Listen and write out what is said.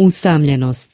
Usamljenost.